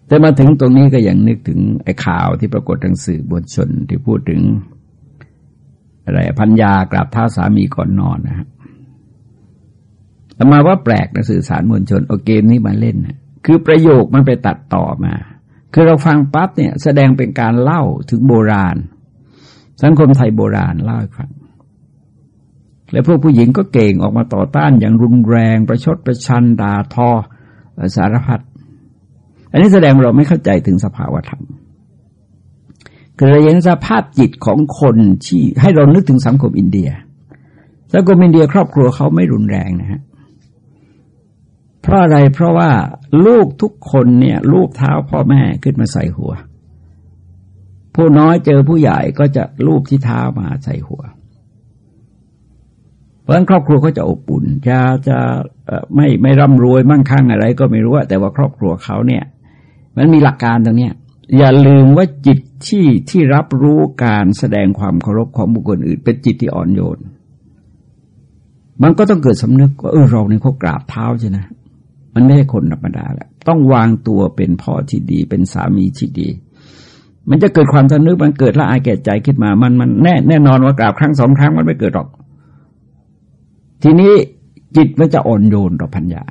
แต่มาถึงตรงนี้ก็ยังนึกถึงไอ้ข่าวที่ปรากฏทางสื่อบนชนที่พูดถึงอะไรพัญญากราบเท้าสามีก่อนนอนนะฮะแต่มาว่าแปลกนะสื่อสารมวลชนเอเกมนี้มาเล่นนะ คือประโยคมันไปตัดต่อมา คือเราฟังปั๊บเนี่ยแสดงเป็นการเล่าถึงโบราณ สังคมไทยโบราณเล่าให้ฟังแล้วพวกผู้หญิงก็เก่งออกมาต่อต้านอย่างรุนแรงประชดประชันด่าทอสารพัดอันนี้แสดงเราไม่เข้าใจถึงสภาวธรรมคือเราเห็นสภาพจิตของคนที่ให้เรานึกถึงสังคมอินเดีย สังคมอินเดียครอบครัวเขาไม่รุนแรงนะฮะเพราะอะไรเพราะว่า ลูกทุกคนเนี่ยลูกเท้าพ่อแม่ขึ้นมาใส่หัว ผู้น้อยเจอผู้ใหญ่ก็จะลูบที่เท้ามาใส่หัว เพราะฉะนั้นครอบครัวเขาจะอบอุ่นจะจะไม่ไม่ร่ำรวยมั่งคั่งอะไร ก็ไม่รู้แต่ว่าครอบครัวเขาเนี่ย มันมีหลักการตรงนี้อย่าลืมว่าจิตที่ที่รับรู้การแสดงความเคารพของบุคคลอื่น เป็นจิตที่อ่อนโยน มันก็ต้องเกิดสำนึกว่าเออเราเนี่ยเขากราบเท้าใช่ไห มันไม่ใช่คนธรรมดาแหละต้องวางตัวเป็นพ่อที่ดี เป็นสามีที่ดี มันจะเกิดความสำนึกมันเกิดละอายแก่ใจขึ้นมา มันมันแน่แน่นอนว่ากราบครั้งสองครั้งมันไม่เกิดหรอก ทีนี้จิตมันจะอ่อนโยนต่อพัญญา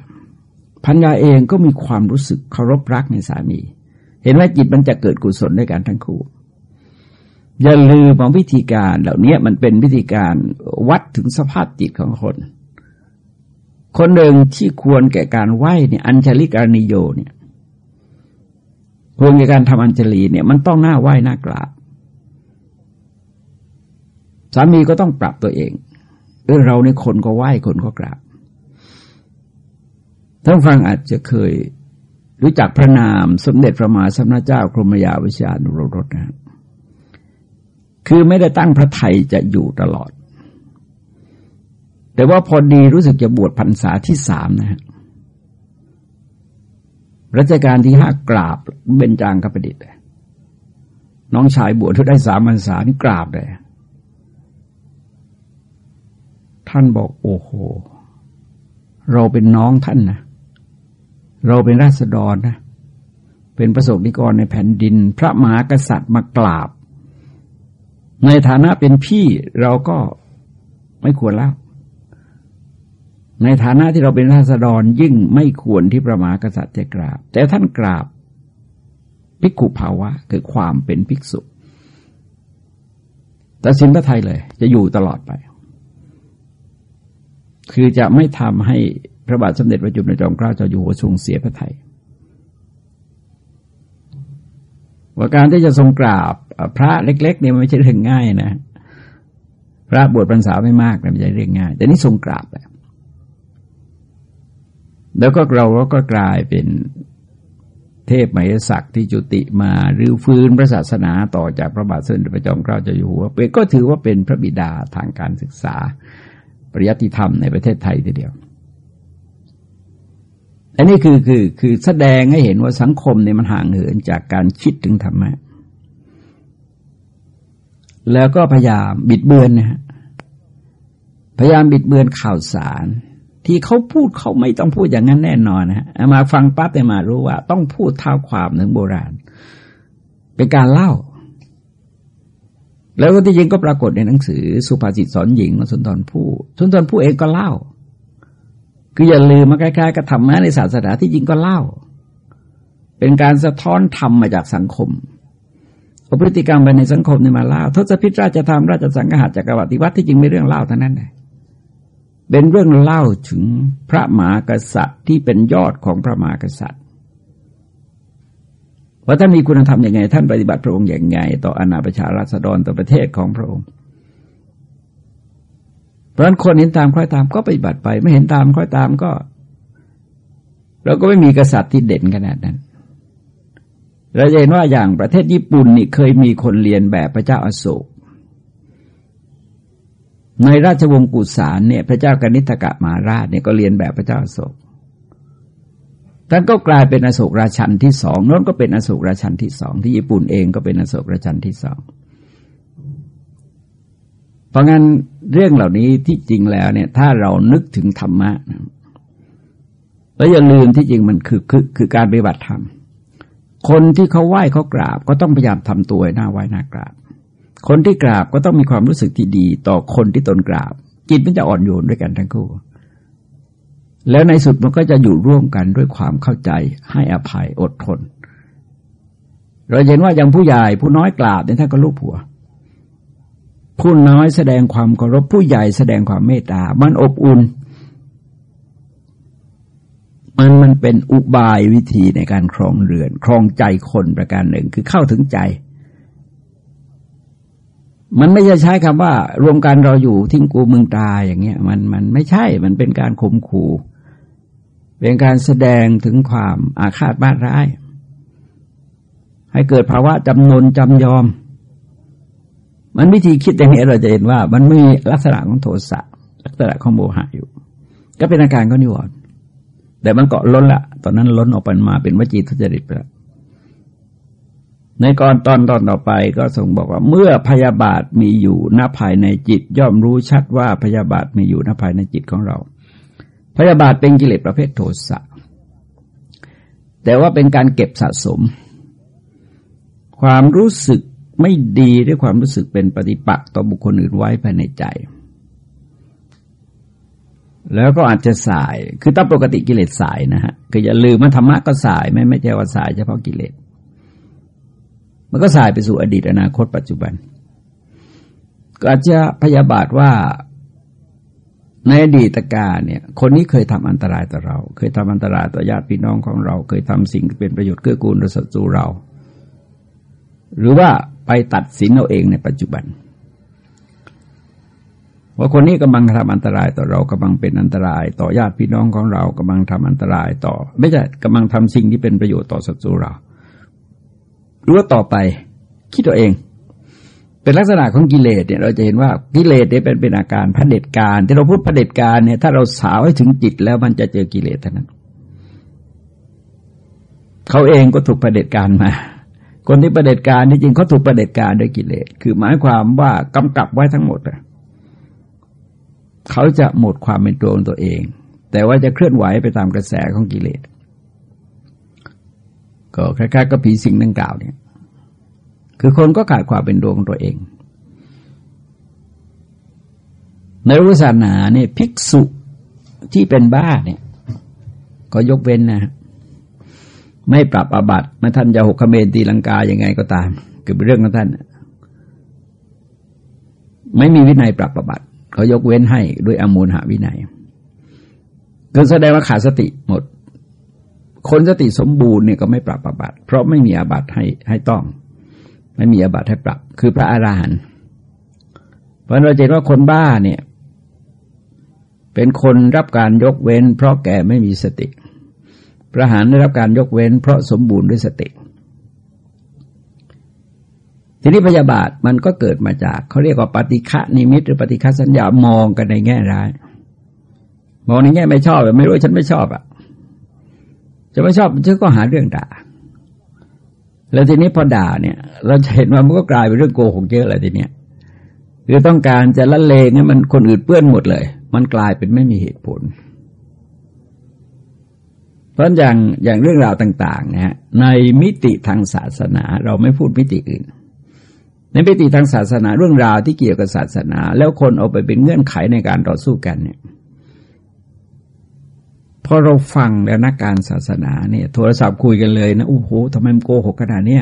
พัญญาเองก็มีความรู้สึกเคารพรักในสามี เห็นว่าจิตมันจะเกิดกุศลด้วยกันทั้งคู่อย่าลืมของวิธีการเหล่านี้มันเป็นวิธีการวัดถึงสภาพจิตของคน คนหนึ่งที่ควรแก่การไหว้เนี่ยอัญชลิการนิโยเนี่ยควรแก่การทำอัญชลีเนี่ย มันต้องหน้าไหว้หน้ากราบสามีก็ต้องปรับตัวเองเออเราในคนก็ไหว้คนก็กราบท่านฟังอาจจะเคยรู้จักพระนามสมเด็จพระมหาสมณเจ้ากรมยาวิชานุโรรสนะคือไม่ได้ตั้งพระไทยจะอยู่ตลอด แต่ว่าพอดีรู้สึกจะบวชพรรษาที่สามนะฮะรัชกาลที่ห้ากราบเบญจางกประดิษฐ์น้องชายบวชที่ได้สามพรรษานี่กราบเลย ท่านบอกโอ้โห เราเป็นน้องท่านนะเราเป็นราษฎรนะ เป็นประสบนิกรในแผ่นดิน พระมหากษัตริย์มากราบ ในฐานะเป็นพี่เราก็ไม่ควรแล้ว ในฐานะที่เราเป็นราษฎรยิ่งไม่ควรที่พระมหากษัตริย์จะกราบ แต่ท่านกราบภิกขุภาวะคือความเป็นภิกษุแต่สินพระไทยเลย จะอยู่ตลอดไป คือจะไม่ทำให้พระบาทสมเด็จพระจุลจอมเกล้าเจ้าอยู่หัวทรงเสียพระไทยว่าการที่จะทรงกราบพระเล็ก ๆ เนี่ยไม่ใช่เรื่องง่ายนะ พระบวชพรรษาไม่มากไม่ใช่เรื่องง่าย แต่นี่ทรงกราบแล้ว แล้วก็เราก็กลายเป็นเทพมหยศักดิ์ที่จุติมาหรือฟื้นพระศาสนาต่อจากพระบาทสมเด็จพระจอมเกล้าเจ้าอยู่หัวเป็นก็ถือว่าเป็นพระบิดาทางการศึกษา ปริยัติธรรมในประเทศไทยทีเดียว อันนี้คือคือคือแสดงให้เห็นว่าสังคมเนี่ยมันห่างเหินจากการคิดถึงธรรมะ แล้วก็พยายามบิดเบือนนะฮะพยายามบิดเบือนข่าวสาร ที่เขาพูดเขาไม่ต้องพูดอย่างนั้นแน่นอนนะมาฟังปั๊บเนี่มารู้ว่า ต้องพูดเท่าความถึงโบราณ เป็นการเล่า แล้วก็ที่จริงก็ปรากฏในหนังสือ สุภาษิตสอนหญิงสุนทรภู่สุนทรภู่เองก็เล่า คืออย่าลืมมาคล้ายๆกับธรรมะในศาสนาที่จริงก็เล่า เป็นการสะท้อนธรรมมาจากสังคมพฤติกรรมไปในสังคมนี่มาเล่าทศพิตราชธรรมราชสังหารจักรวรรดิวัตที่จริงไม่เรื่องเล่าเท่านั้นเลย เป็นเรื่องเล่าถึงพระมหากษัตริย์ที่เป็นยอดของพระมหากษัตริย์ว่าท่านมีคุณธรรมยังไง ท่านปฏิบัติพระองค์อย่างไง ต่ออนาประชาราษฎรต่อประเทศของพระองค์เพราะฉะนั้นคนเห็นตามคล้อยตามก็ปฏิบัติไป ไม่เห็นตามคล้อยตามก็ เราก็ไม่มีกษัตริย์ที่เด่นขนาดนั้นเราจะเห็นว่าอย่างประเทศญี่ปุ่นนี่เคยมีคนเรียนแบบพระเจ้าอาโศก ในราชวงศ์กุสานเนี่ย พระเจ้ากนิษฐกะมาราชเนี่ยก็เรียนแบบพระเจ้าอโศกท่านก็กลายเป็นอโศกราชันที่สองน้นก็เป็นอโศกราชันที่สองที่ญี่ปุ่นเองก็เป็นอโศกราชันที่สองเพราะงั้นเรื่องเหล่านี้ที่จริงแล้วเนี่ย ถ้าเรานึกถึงธรรมะแล้วอย่าลืมที่จริงมันคือคือคือการปฏิบัติธรรมคนที่เขาไหว้เขากราบ ก็ต้องพยายามทำตัวหน้าไหว้หน้ากราบ คนที่กราบก็ต้องมีความรู้สึกที่ดีต่อคนที่ตนกราบ จิตมันจะอ่อนโยนด้วยกันทั้งคู่ แล้วในสุดมันก็จะอยู่ร่วมกันด้วยความเข้าใจให้อภัยอดทน เราเห็นว่าอย่างผู้ใหญ่ผู้น้อยกราบเนี่ยท่านก็ลูกผัว ผู้น้อยแสดงความเคารพผู้ใหญ่แสดงความเมตตา มันอบอุ่น มันมันเป็นอุบายวิธีในการครองเรือน ครองใจคนประการหนึ่งคือเข้าถึงใจ มันไม่ใช่ใช้คำว่า รวมกันเราอยู่ทิ้งกูมึงตายอย่างเงี้ย มันมันไม่ใช่มันเป็นการข่มขู่ เป็นการแสดงถึงความอาฆาตบ้าร้าย ให้เกิดภาวะจำนนจำยอม มันวิธีคิดอย่างนี้เราจะเห็นว่า มันมีลักษณะของโทสะลักษณะของโมหะอยู่ ก็เป็นอาการก็นิวรณ์แต่มันเกาะล้นละ ตอนนั้นล้นออกไปมาเป็นวจีทุจริตไปแล้ว ในก่อนตอนตอนต่อไปก็ทรงบอกว่า เมื่อพยาบาทมีอยู่ณภายในจิต ย่อมรู้ชัดว่าพยาบาทมีอยู่ณภายในจิตของเรา พยาบาทเป็นกิเลสประเภทโทสะแต่ว่าเป็นการเก็บสะสม ความรู้สึกไม่ดีด้วยความรู้สึกเป็นปฏิปักษ์ต่อบุคคลอื่นไว้ภายในใจ แล้วก็อาจจะสาย คือตามปกติกิเลสสายนะฮะ คืออย่าลืมว่าธรรมะก็สายไม่ไม่ใช่ว่าสายเฉพาะกิเลส มันก็สายไปสู่อดีตอนาคตปัจจุบัน ก็อาจจะพยาบาทว่าในอดีตกาเนี่ย คนนี้เคยทำอันตรายต่อเรา เคยทำอันตรายต่อญาติพี่น้องของเรา เคยทำสิ่งเป็นประโยชน์เกื้อกูลต่อศัตรูเรา หรือว่าไปตัดสินเอาเองในปัจจุบัน ว่าคนนี้กำลังทำอันตรายต่อเรากำลังเป็นอันตราย ต่อญาติพี่น้องของเรากำลังทำอันตรายต่อ ไม่ใช่กำลังทำสิ่งที่เป็นประโยชน์ต่อศัตรูเรา หรือว่าต่อไปคิดตัวเอง เป็นลักษณะของกิเลสเนี่ยเราจะเห็นว่ากิเลสเนี่ยเป็นเป็นอาการพระเด็จการ ที่เราพูดพระเด็จการเนี่ยถ้าเราสาวให้ถึงจิตแล้วมันจะเจอกิเลสเท่านั้นเขาเองก็ถูกประเด็จการมา คนที่ประเด็จการนี่จริงเขาถูกประเด็จการด้วยกิเลสคือหมายความว่ากำกับไว้ทั้งหมดเขาจะหมดความเป็นตัวของตัวเอง แต่ว่าจะเคลื่อนไหวไปตามกระแสของกิเลส ก็คล้ายๆกับผีสิงดังกล่าวเนี่ย คือคนก็ขาดความเป็นดวงตัวเอง ในรุศาสนาเนี่ยภิกษุที่เป็นบ้าเนี่ย ก็ยกเว้นนะ ไม่ปรับอาบัติมาท่านจะหกขเมนตีลังกายังไงก็ตาม คือเป็นเรื่องของท่าน ไม่มีวินัยปรับอาบัติเขายกเว้นให้ด้วยอมูลหาวินัยก็แสดงว่าขาดสติหมด คนสติสมบูรณ์เนี่ยก็ไม่ปรับอาบัติ เพราะไม่มีอาบัติให้ให้ต้อง ไม่มีอาบัติให้ปรับ คือพระอาหารหันต์เพราะเราเห็นว่าคนบ้าเนี่ย เป็นคนรับการยกเว้น เพราะแก่ไม่มีสติ พระหารได้รับการยกเว้น เพราะสมบูรณ์ด้วยสติ ทีนี้พยาบาทมันก็เกิดมาจากเขาเรียกว่าปฏิฆะนิมิต หรือปฏิฆะสัญญามองกันในแง่ร้าย มองในแง่ไม่ชอบไม่รู้ฉันไม่ชอบอะ จะไม่ชอบฉันก็หาเรื่องด่า แล้วทีนี้พอด่าเนี่ย เราจะเห็นว่ามันก็กลายเป็นเรื่องโกหกเยอะเลยทีเนี้ยคือต้องการจะละเลงเนี่ยมันคนอื่นเปื้อนหมดเลย มันกลายเป็นไม่มีเหตุผล เพราะอย่างอย่างเรื่องราวต่าง ๆ นะฮะในมิติทางศาสนา เราไม่พูดมิติอื่น ในมิติทางศาสนาเรื่องราวที่เกี่ยวกับศาสนา แล้วคนเอาไปเป็นเงื่อนไขในการต่อสู้กันเนี่ย พอเราฟังแล้วนักการศาสนาเนี่ย โทรศัพท์คุยกันเลยนะโอ้โหทำไมมันโกหกขนาดนี้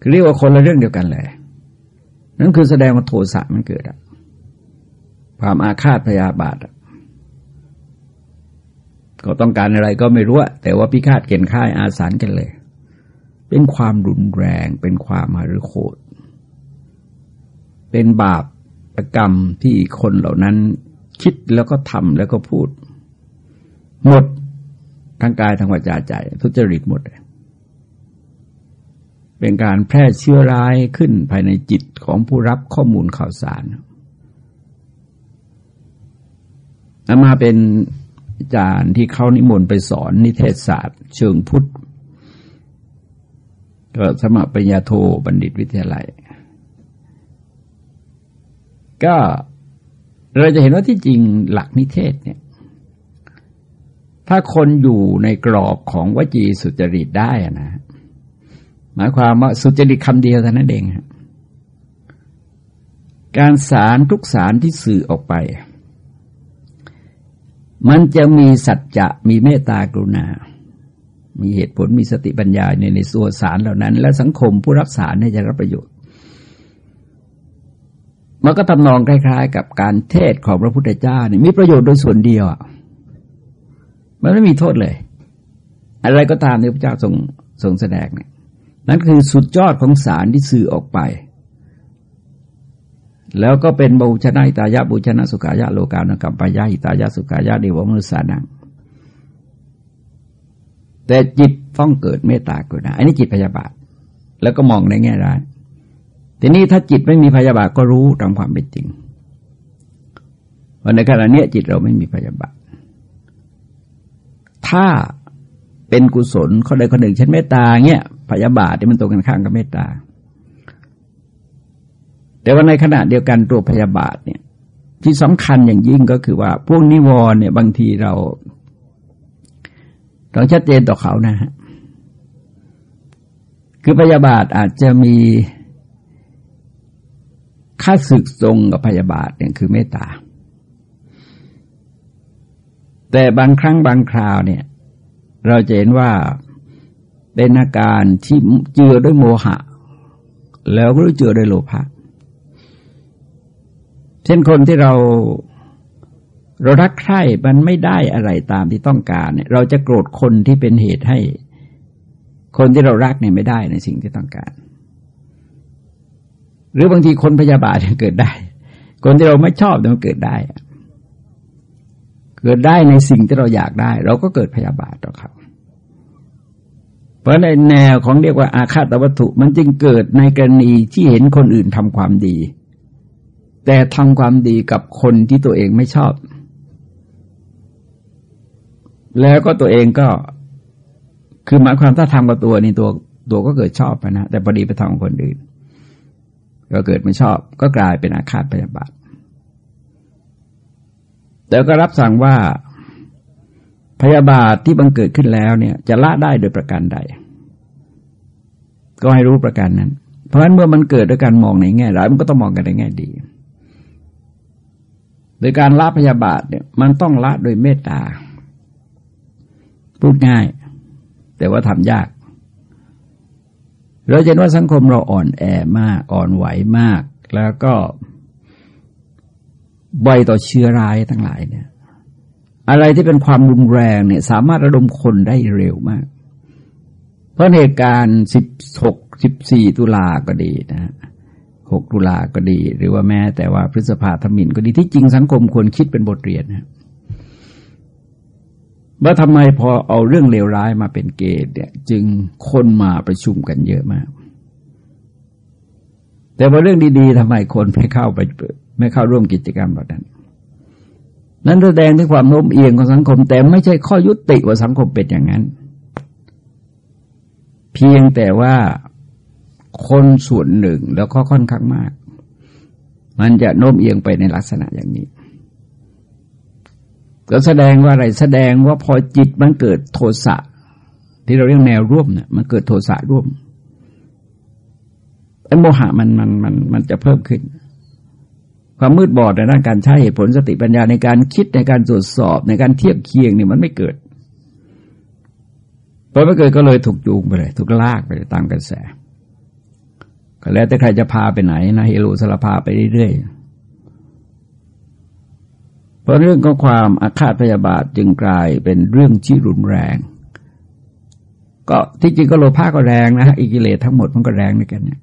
คือเรียกว่าคนละเรื่องเดียวกันเลยนั่นคือแสดงว่าโทสะมันเกิดอะความอาฆาตพยาบาทก็ต้องการอะไรก็ไม่รู้แต่ว่าพิฆาตเก่นค่ายอาสารกันเลย เป็นความรุนแรงเป็นความหฤโคตเป็นบาปกรรมที่คนเหล่านั้น คิดแล้วก็ทำแล้วก็พูด หมดทั้งกายทั้งวาจาใจ ทุจริตหมดเลยเป็นการแพร่เชื้อร้ายขึ้นภายในจิตของผู้รับข้อมูลข่าวสารอามาเป็นอาจารย์ที่เขานิมนต์ไปสอนนิเทศศาสตร์ เชิงพุทธก็สมัครปริญญาโทบัณฑิตวิทยาลัย ก็ เราจะเห็นว่าที่จริงหลักนิเทศเนี่ย ถ้าคนอยู่ในกรอบของวจีสุจริตได้นะ หมายความว่าสุจริตคำเดียวเท่านั้นเองการสารทุกสารที่สื่อออกไป มันจะมีสัจจะมีเมตตากรุณา มีเหตุผลมีสติปัญญาในในส่วนสารเหล่านั้น และสังคมผู้รับสารจะรับประโยชน์ มันก็ทำนองคล้าย ๆ กับการเทศของพระพุทธเจ้าเนี่ยมีประโยชน์โดยส่วนเดียวมันไม่มีโทษเลย อะไรก็ตามที่พระเจ้าทรงทรงแสดงเนี่ยนั่นคือสุดยอดของสารที่สื่อออกไป แล้วก็เป็นบูชนะตายะบูชนะสุขายะโลกานกัมปายะหิตายะสุขายะเดวมนุสานังแต่จิตต้องเกิดเมตตากรุณาอันนี้จิตพยาบาท แล้วก็มองในแง่ร้าย ทีนี้ถ้าจิตไม่มีพยาบาทก็รู้ตามความเป็นจริงวันในขณะนี้จิตเราไม่มีพยาบาทถ้าเป็นกุศลคนใดคนหนึ่งเช่นเมตตาเงี้ยพยาบาทที่มันตรงกันข้ามกับเมตตา แต่ว่าในขณะเดียวกันตัวพยาบาทเนี่ย ที่สำคัญอย่างยิ่งก็คือว่า พวกนิวรณ์เนี่ย บางทีเราเราชัดเจนต่อเขานะฮะคือพยาบาทอาจจะมี ค่าศึกทรงกับพยาบาทเนี่ยคือเมตตา แต่บางครั้งบางคราวเนี่ย เราจะเห็นว่าเป็นอาการที่เจือด้วยโมหะ แล้วก็เจือด้วยโลภะเช่นคนที่เราเรารักใคร่มันไม่ได้อะไรตามที่ต้องการเนี่ย เราจะโกรธคนที่เป็นเหตุให้ คนที่เรารักเนี่ยไม่ได้ในสิ่งที่ต้องการ หรือบางทีคนพยาบาทเกิดได้ คนที่เราไม่ชอบมันเกิดได้ เกิดได้ในสิ่งที่เราอยากได้ เราก็เกิดพยาบาทต่อเขาเพราะในแนวของเรียกว่าอาฆาตวัตถุ มันจึงเกิดในกรณีที่เห็นคนอื่นทำความดี แต่ทำความดีกับคนที่ตัวเองไม่ชอบ แล้วก็ตัวเองก็คือหมายความถ้าทำกับตัวนี่ตัวตัวก็เกิดชอบนะแต่พอดีไปทำกับคนอื่น ก็เกิดไม่ชอบ ก็กลายเป็นอาฆาตพยาบาทแต่ก็รับสั่งว่าพยาบาทที่บังเกิดขึ้นแล้วเนี่ย จะละได้โดยประการใด ก็ให้รู้ประการนั้น เพราะฉะนั้นเมื่อมันเกิดด้วยการมองในแง่ร้ายมันก็ต้องมองกันในแง่ดี โดยการละพยาบาทเนี่ย มันต้องละโดยเมตตาพูดง่าย แต่ว่าทำยาก เราเห็นว่าสังคมเราอ่อนแอมากอ่อนไหวมาก แล้วก็บ่อยต่อเชื้อร้ายทั้งหลายเนี่ย อะไรที่เป็นความรุนแรงเนี่ย สามารถระดมคนได้เร็วมาก เพราะเหตุการณ์สิบหกสิบสี่ตุลาก็ดีนะหกตุลาก็ดี หรือว่าแม้แต่ว่าพฤษภาธมินก็ดีที่จริงสังคมควรคิดเป็นบทเรียนนะ ว่าทำไมพอเอาเรื่องเลวร้ายมาเป็นเกณฑ์เนี่ยจึงคนมาประชุมกันเยอะมาก แต่ว่าเรื่องดีๆทำไมคนไม่เข้าไปไม่เข้าร่วมกิจกรรมแบบนั้น นั้นแสดงถึงความโน้มเอียงของสังคม แต่ไม่ใช่ข้อยุติว่าสังคมเป็นอย่างนั้น เพียงแต่ว่าคนส่วนหนึ่งแล้วก็ค่อนข้างมาก มันจะโน้มเอียงไปในลักษณะอย่างนี้ ก็แสดงว่าอะไรแสดงว่าพอจิตมันเกิดโทสะที่เราเรียกแนวร่วมเนี่ยมันเกิดโทสะร่วมไอ้โมหะมันมันมันมันจะเพิ่มขึ้น ความมืดบอดในด้านการใช้เหตุผลสติปัญญาในการคิดในการตรวจสอบในการเทียบเคียงเนี่ยมันไม่เกิดพอไม่เกิดก็เลยถูกจูงไปเลย ถูกลากไปตามกระแสก็แล้วแต่ใครจะพาไปไหนนะเฮโลสารพาไปเรื่อยๆ ราะเรื่องของความอาฆาตพยาบาทจึงกลายเป็นเรื่องที่รุนแรง ก็ที่จริงก็โลภะก็แรงนะอิกิเลสทั้งหมดมันก็แรงด้วยกันเนี่ย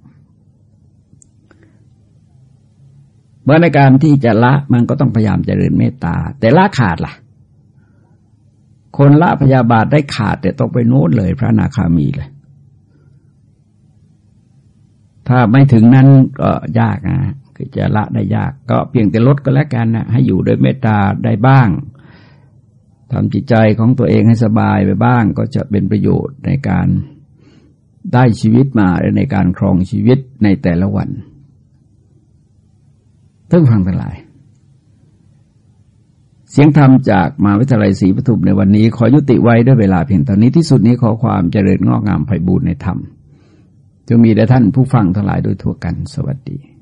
เมื่อในการที่จะละมันก็ต้องพยายามเจริญเมตตา แต่ละขาดล่ะ คนละพยาบาทได้ขาด แต่ต้องไปโน้นเลย พระนาคามีเลย ถ้าไม่ถึงนั้นก็ยากนะ คือจะละได้ยาก ก็เพียงแต่ลดก็แล้วกันนะให้อยู่โดยเมตตาได้บ้างทำจิตใจของตัวเองให้สบายไปบ้าง ก็จะเป็นประโยชน์ในการได้ชีวิตมาและในการครองชีวิตในแต่ละวันท่านฟังทั้งหลาย เสียงธรรมจากมหาวิทยาลัยศรีปทุมในวันนี้ ขอยุติไว้ด้วยเวลาเพียงเท่านี้ที่สุดนี้ขอความเจริญงอกงามไพบูรณ์ในธรรมจะมีแด่ท่านผู้ฟังทั้งหลายโดยทั่วกันสวัสดี